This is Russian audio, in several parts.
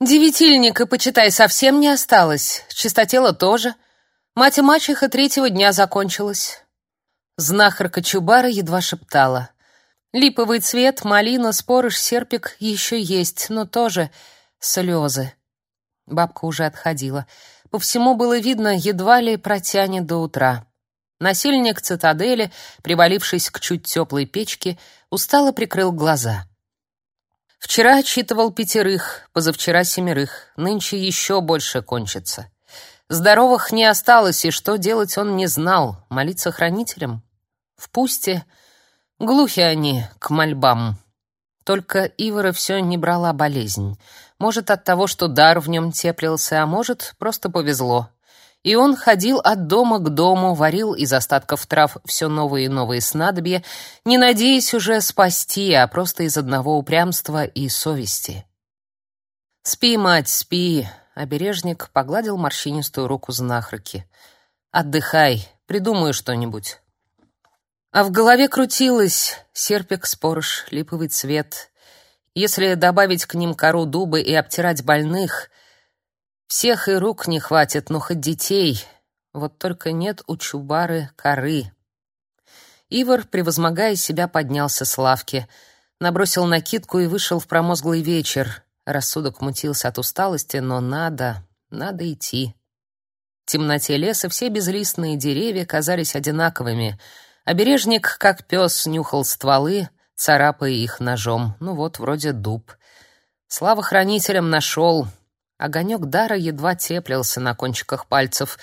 Девятильника, почитай, совсем не осталось. Чистотела тоже. Мать и мачеха третьего дня закончилась. Знахарка Чубара едва шептала. Липовый цвет, малина, спорыш, серпик еще есть, но тоже слезы. Бабка уже отходила. По всему было видно, едва ли протянет до утра. Насильник цитадели, привалившись к чуть теплой печке, устало прикрыл глаза. Вчера отчитывал пятерых, позавчера семерых, нынче еще больше кончится. Здоровых не осталось, и что делать он не знал. Молиться хранителям? В пусте. Глухи они к мольбам. Только Ивара все не брала болезнь. Может, от того, что дар в нем теплился, а может, просто повезло. И он ходил от дома к дому, варил из остатков трав все новые и новые снадобья, не надеясь уже спасти, а просто из одного упрямства и совести. «Спи, мать, спи!» — обережник погладил морщинистую руку знахарки. «Отдыхай, придумаю что-нибудь». А в голове крутилось серпик, спорож, липовый цвет. Если добавить к ним кору дуба и обтирать больных — всех и рук не хватит, но хоть детей. Вот только нет у Чубары коры. Ивар, превозмогая себя, поднялся с лавки, набросил накидку и вышел в промозглый вечер. Рассудок мутился от усталости, но надо, надо идти. В темноте леса все безлистные деревья казались одинаковыми. Обережник, как пес, нюхал стволы, царапая их ножом. Ну вот, вроде дуб. Слава хранителям нашел. Огонек дара едва теплился на кончиках пальцев.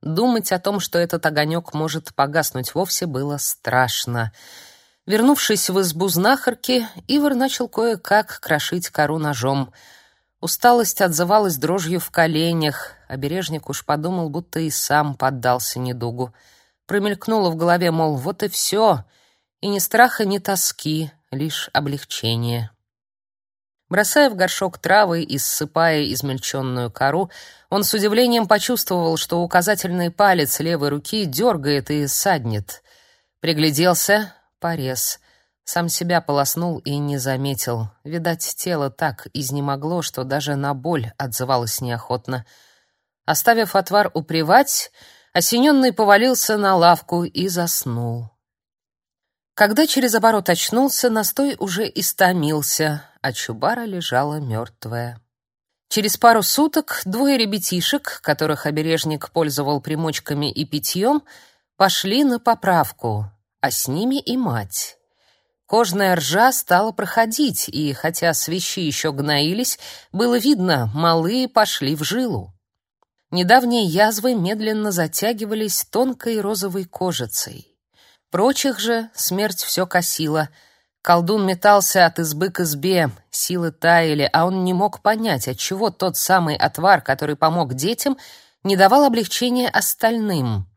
Думать о том, что этот огонек может погаснуть вовсе, было страшно. Вернувшись в избу знахарки, Ивар начал кое-как крошить кору ножом. Усталость отзывалась дрожью в коленях, а бережник уж подумал, будто и сам поддался недугу. Промелькнуло в голове, мол, вот и все, и ни страха, ни тоски, лишь облегчение. Бросая в горшок травы и ссыпая измельченную кору, он с удивлением почувствовал, что указательный палец левой руки дергает и саднет. Пригляделся — порез. Сам себя полоснул и не заметил. Видать, тело так изнемогло, что даже на боль отзывалось неохотно. Оставив отвар упривать, осененный повалился на лавку и заснул. Когда через оборот очнулся, настой уже истомился, а Чубара лежала мертвая. Через пару суток двое ребятишек, которых обережник пользовал примочками и питьем, пошли на поправку, а с ними и мать. Кожная ржа стала проходить, и хотя свищи еще гноились, было видно, малые пошли в жилу. Недавние язвы медленно затягивались тонкой розовой кожицей. Прочих же смерть все косила — Колдун метался от избы к избе, силы таяли, а он не мог понять, отчего тот самый отвар, который помог детям, не давал облегчения остальным.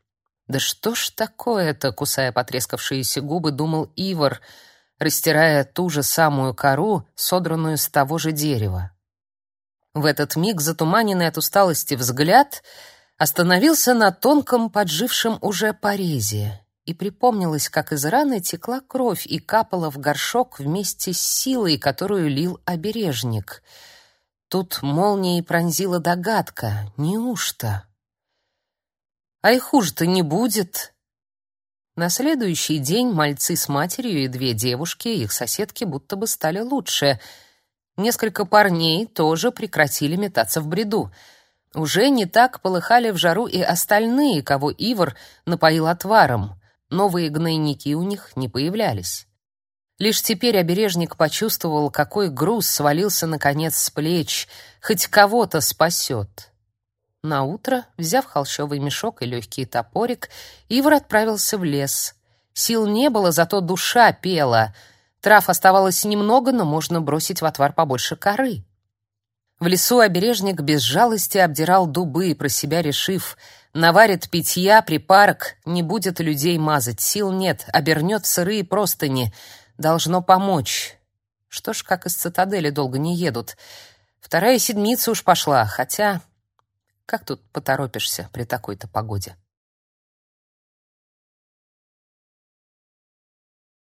«Да что ж такое-то?» — кусая потрескавшиеся губы, думал Ивар, растирая ту же самую кору, содранную с того же дерева. В этот миг затуманенный от усталости взгляд остановился на тонком поджившем уже порезе и припомнилось, как из раны текла кровь и капала в горшок вместе с силой, которую лил обережник. Тут молнией пронзила догадка. Неужто? А и хуже-то не будет. На следующий день мальцы с матерью и две девушки, их соседки, будто бы стали лучше. Несколько парней тоже прекратили метаться в бреду. Уже не так полыхали в жару и остальные, кого Ивар напоил отваром. Новые гнойники у них не появлялись. Лишь теперь обережник почувствовал, какой груз свалился наконец с плеч, хоть кого-то спасет. На утро, взяв холщовый мешок и легкий топорик, Ивар отправился в лес. Сил не было, зато душа пела. Трав оставалось немного, но можно бросить в отвар побольше коры. В лесу обережник без жалости обдирал дубы, про себя решив — Наварит питья, припарок, не будет людей мазать, сил нет, обернет в сырые простыни. Должно помочь. Что ж, как из цитадели долго не едут. Вторая седмица уж пошла, хотя... Как тут поторопишься при такой-то погоде?